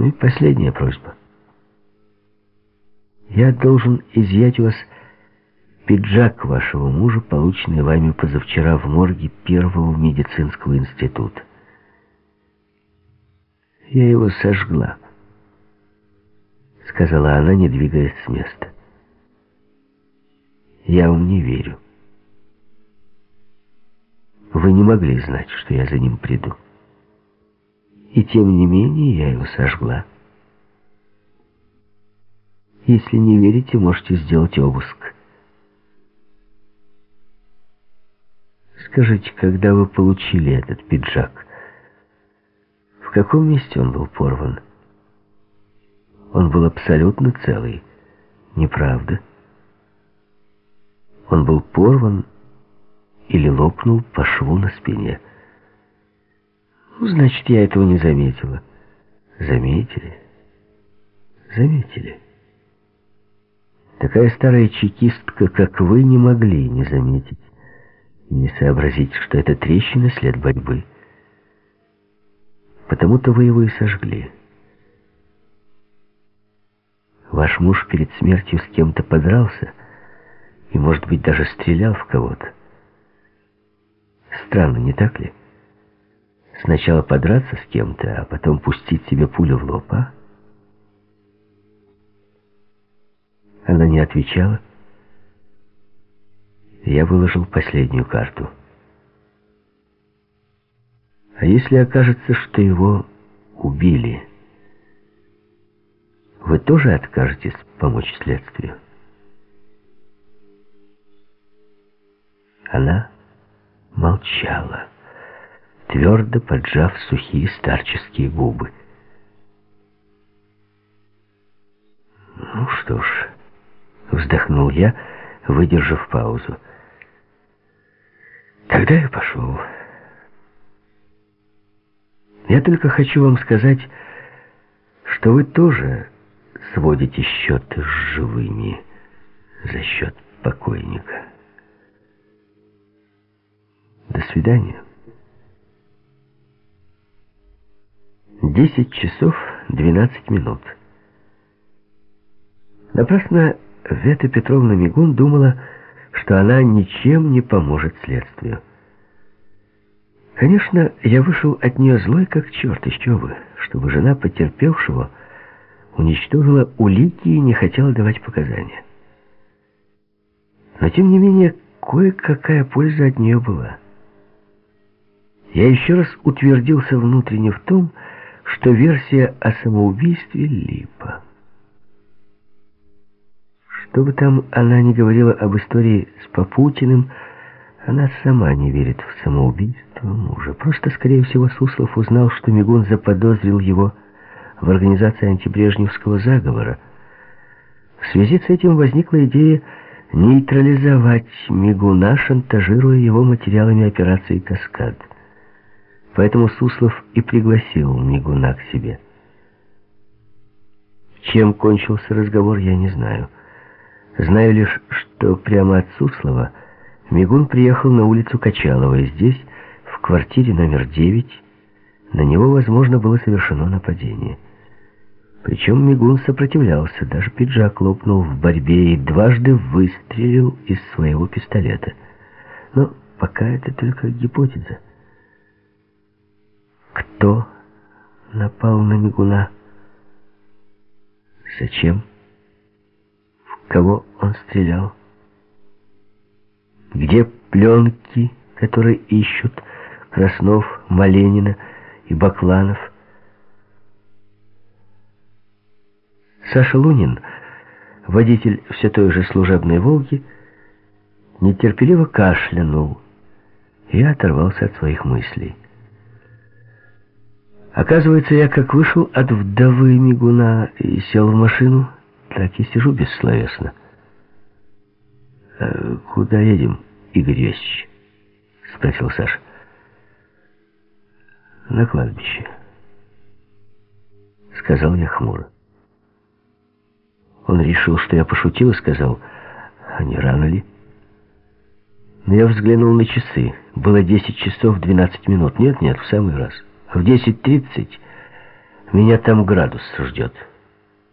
Ну и последняя просьба. Я должен изъять у вас пиджак вашего мужа, полученный вами позавчера в морге Первого медицинского института. Я его сожгла, сказала она, не двигаясь с места. Я вам не верю. Вы не могли знать, что я за ним приду. И тем не менее я его сожгла. Если не верите, можете сделать обыск. Скажите, когда вы получили этот пиджак, в каком месте он был порван? Он был абсолютно целый. Неправда. Он был порван или лопнул по шву на спине. Ну, значит, я этого не заметила. Заметили? Заметили. Такая старая чекистка, как вы, не могли не заметить не сообразить, что это трещина след борьбы. Потому-то вы его и сожгли. Ваш муж перед смертью с кем-то подрался и, может быть, даже стрелял в кого-то. Странно, не так ли? Сначала подраться с кем-то, а потом пустить себе пулю в лоб, а? Она не отвечала. Я выложил последнюю карту. А если окажется, что его убили, вы тоже откажетесь помочь следствию? Она молчала, твердо поджав сухие старческие губы. «Ну что ж», — вздохнул я, выдержав паузу. «Тогда я пошел. Я только хочу вам сказать, что вы тоже сводите счеты с живыми за счет покойника». До свидания. Десять часов двенадцать минут. Напрасно Вета Петровна Мигун думала, что она ничем не поможет следствию. Конечно, я вышел от нее злой, как черт, еще бы, чтобы жена потерпевшего уничтожила улики и не хотела давать показания. Но, тем не менее, кое-какая польза от нее была. Я еще раз утвердился внутренне в том, что версия о самоубийстве липа. Что бы там она ни говорила об истории с Попутиным, она сама не верит в самоубийство мужа. Просто, скорее всего, Суслов узнал, что Мигун заподозрил его в организации антибрежневского заговора. В связи с этим возникла идея нейтрализовать Мигуна, шантажируя его материалами операции «Каскад». Поэтому Суслов и пригласил Мигуна к себе. Чем кончился разговор, я не знаю. Знаю лишь, что прямо от Суслова Мигун приехал на улицу Качалова, и здесь, в квартире номер 9, на него, возможно, было совершено нападение. Причем Мигун сопротивлялся, даже пиджак лопнул в борьбе и дважды выстрелил из своего пистолета. Но пока это только гипотеза. Кто напал на Мигуна? Зачем? В кого он стрелял? Где пленки, которые ищут Краснов, Маленина и Бакланов? Саша Лунин, водитель все той же служебной «Волги», нетерпеливо кашлянул и оторвался от своих мыслей. Оказывается, я как вышел от вдовы Мигуна и сел в машину, так и сижу бессловесно. «А «Куда едем, Игорь Весич?» — спросил Саша. «На кладбище», — сказал я хмуро. Он решил, что я пошутил и сказал, «А не рано ли?» Но я взглянул на часы. Было 10 часов 12 минут. Нет, нет, в самый раз. В 10.30 Меня там градус ждет».